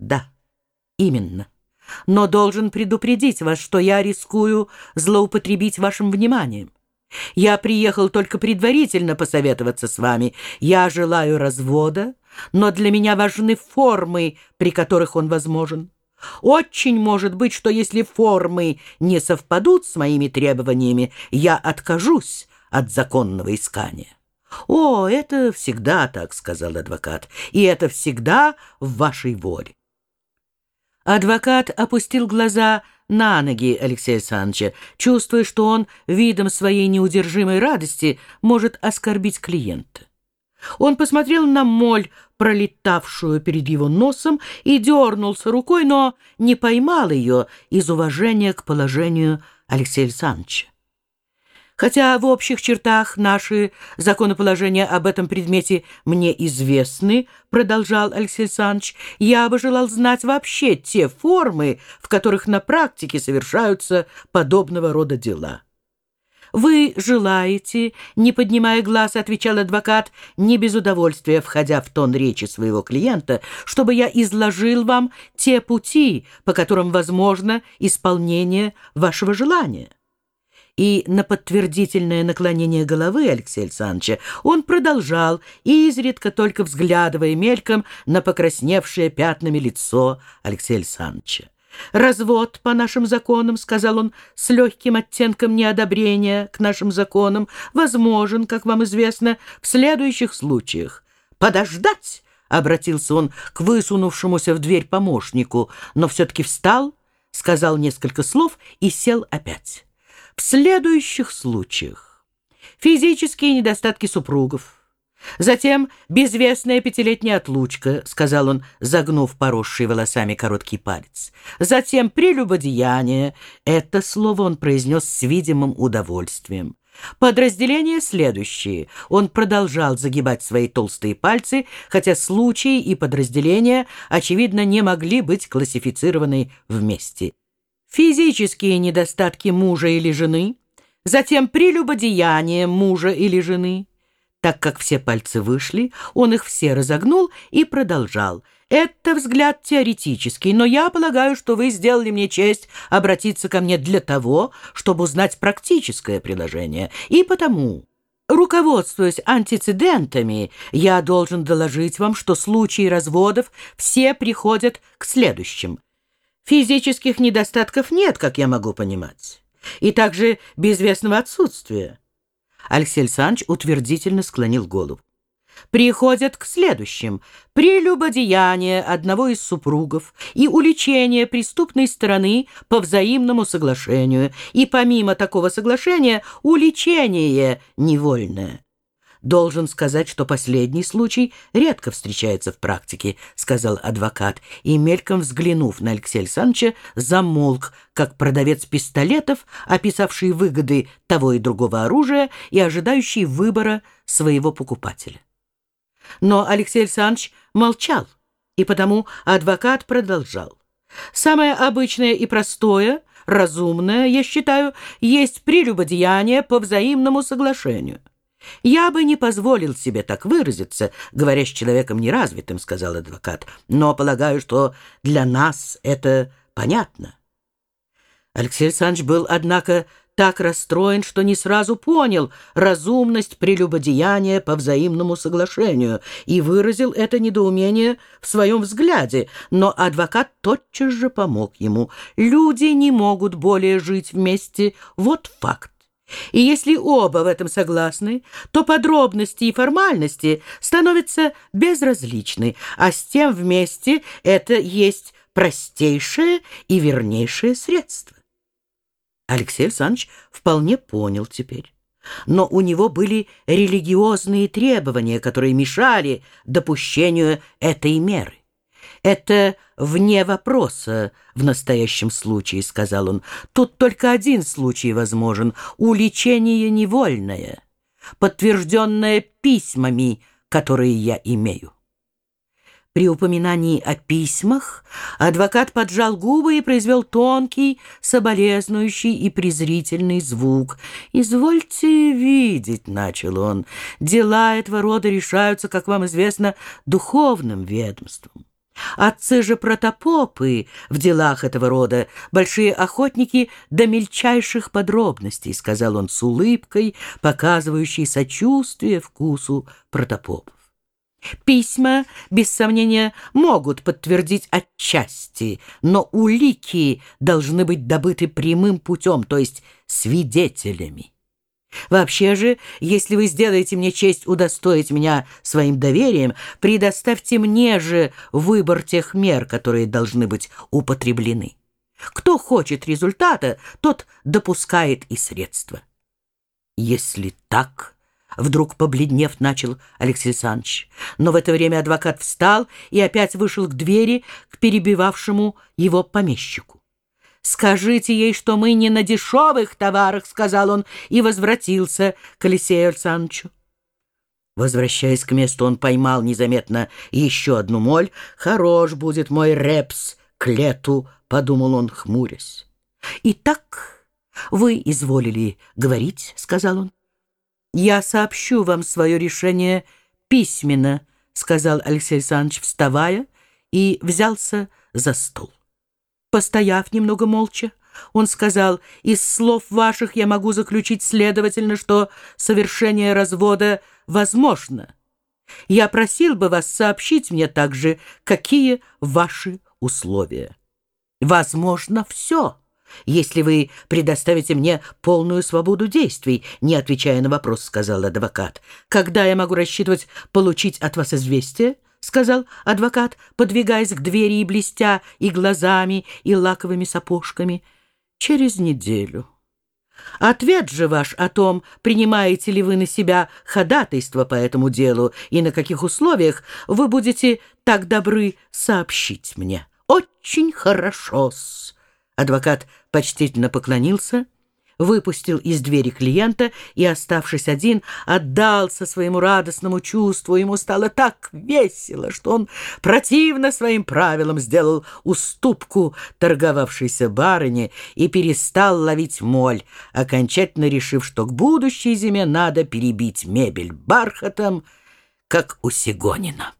Да, именно. Но должен предупредить вас, что я рискую злоупотребить вашим вниманием. Я приехал только предварительно посоветоваться с вами. Я желаю развода, но для меня важны формы, при которых он возможен. Очень может быть, что если формы не совпадут с моими требованиями, я откажусь от законного искания. «О, это всегда так», — сказал адвокат, — «и это всегда в вашей воле». Адвокат опустил глаза на ноги Алексея Александровича, чувствуя, что он видом своей неудержимой радости может оскорбить клиента. Он посмотрел на моль, пролетавшую перед его носом, и дернулся рукой, но не поймал ее из уважения к положению Алексея Александровича. Хотя в общих чертах наши законоположения об этом предмете мне известны, продолжал Алексей Александрович, я бы желал знать вообще те формы, в которых на практике совершаются подобного рода дела. «Вы желаете, не поднимая глаз, — отвечал адвокат, не без удовольствия входя в тон речи своего клиента, чтобы я изложил вам те пути, по которым возможно исполнение вашего желания». И на подтвердительное наклонение головы Алексея Александровича он продолжал, изредка только взглядывая мельком на покрасневшее пятнами лицо Алексея Александровича. «Развод по нашим законам, — сказал он с легким оттенком неодобрения к нашим законам, — возможен, как вам известно, в следующих случаях. Подождать!» — обратился он к высунувшемуся в дверь помощнику, но все-таки встал, сказал несколько слов и сел опять. В следующих случаях физические недостатки супругов, Затем безвестная пятилетняя отлучка, — сказал он, загнув поросший волосами короткий палец. Затем прелюбодеяние. Это слово он произнес с видимым удовольствием. Подразделения следующие. Он продолжал загибать свои толстые пальцы, хотя случаи и подразделения, очевидно, не могли быть классифицированы вместе физические недостатки мужа или жены, затем прелюбодеяние мужа или жены. Так как все пальцы вышли, он их все разогнул и продолжал. «Это взгляд теоретический, но я полагаю, что вы сделали мне честь обратиться ко мне для того, чтобы узнать практическое приложение. И потому...» Руководствуясь антицидентами, я должен доложить вам, что случаи разводов все приходят к следующим. Физических недостатков нет, как я могу понимать. И также безвестного отсутствия. Алексей Александрович утвердительно склонил голову. Приходят к следующим. Прелюбодеяние одного из супругов и уличение преступной стороны по взаимному соглашению, и помимо такого соглашения уличение невольное. «Должен сказать, что последний случай редко встречается в практике», — сказал адвокат, и, мельком взглянув на Алексея Александровича, замолк, как продавец пистолетов, описавший выгоды того и другого оружия и ожидающий выбора своего покупателя. Но Алексей Александрович молчал, и потому адвокат продолжал. «Самое обычное и простое, разумное, я считаю, есть прелюбодеяние по взаимному соглашению». «Я бы не позволил себе так выразиться, говоря с человеком неразвитым», — сказал адвокат, «но полагаю, что для нас это понятно». Алексей Александрович был, однако, так расстроен, что не сразу понял разумность прелюбодеяния по взаимному соглашению и выразил это недоумение в своем взгляде, но адвокат тотчас же помог ему. «Люди не могут более жить вместе, вот факт. И если оба в этом согласны, то подробности и формальности становятся безразличны, а с тем вместе это есть простейшее и вернейшее средство. Алексей Александрович вполне понял теперь. Но у него были религиозные требования, которые мешали допущению этой меры. «Это вне вопроса в настоящем случае», — сказал он. «Тут только один случай возможен — уличение невольное, подтвержденное письмами, которые я имею». При упоминании о письмах адвокат поджал губы и произвел тонкий, соболезнующий и презрительный звук. «Извольте видеть», — начал он, — «дела этого рода решаются, как вам известно, духовным ведомством. Отцы же протопопы в делах этого рода, большие охотники до мельчайших подробностей, сказал он с улыбкой, показывающей сочувствие вкусу протопопов. Письма, без сомнения, могут подтвердить отчасти, но улики должны быть добыты прямым путем, то есть свидетелями. Вообще же, если вы сделаете мне честь удостоить меня своим доверием, предоставьте мне же выбор тех мер, которые должны быть употреблены. Кто хочет результата, тот допускает и средства. Если так, вдруг побледнев начал Алексей Александрович, но в это время адвокат встал и опять вышел к двери к перебивавшему его помещику. «Скажите ей, что мы не на дешевых товарах», — сказал он, и возвратился к Алексею Александровичу. Возвращаясь к месту, он поймал незаметно еще одну моль. «Хорош будет мой репс к лету», — подумал он, хмурясь. «Итак, вы изволили говорить», — сказал он. «Я сообщу вам свое решение письменно», — сказал Алексей Александрович, вставая, и взялся за стол. Постояв немного молча, он сказал, «Из слов ваших я могу заключить следовательно, что совершение развода возможно. Я просил бы вас сообщить мне также, какие ваши условия. Возможно, все» если вы предоставите мне полную свободу действий, не отвечая на вопрос, сказал адвокат. Когда я могу рассчитывать получить от вас известие? — сказал адвокат, подвигаясь к двери и блестя и глазами, и лаковыми сапожками. «Через неделю». Ответ же ваш о том, принимаете ли вы на себя ходатайство по этому делу и на каких условиях, вы будете так добры сообщить мне. Очень хорошо-с. Адвокат почтительно поклонился — выпустил из двери клиента и, оставшись один, отдался своему радостному чувству. Ему стало так весело, что он противно своим правилам сделал уступку торговавшейся барыне и перестал ловить моль, окончательно решив, что к будущей зиме надо перебить мебель бархатом, как у Сигонина.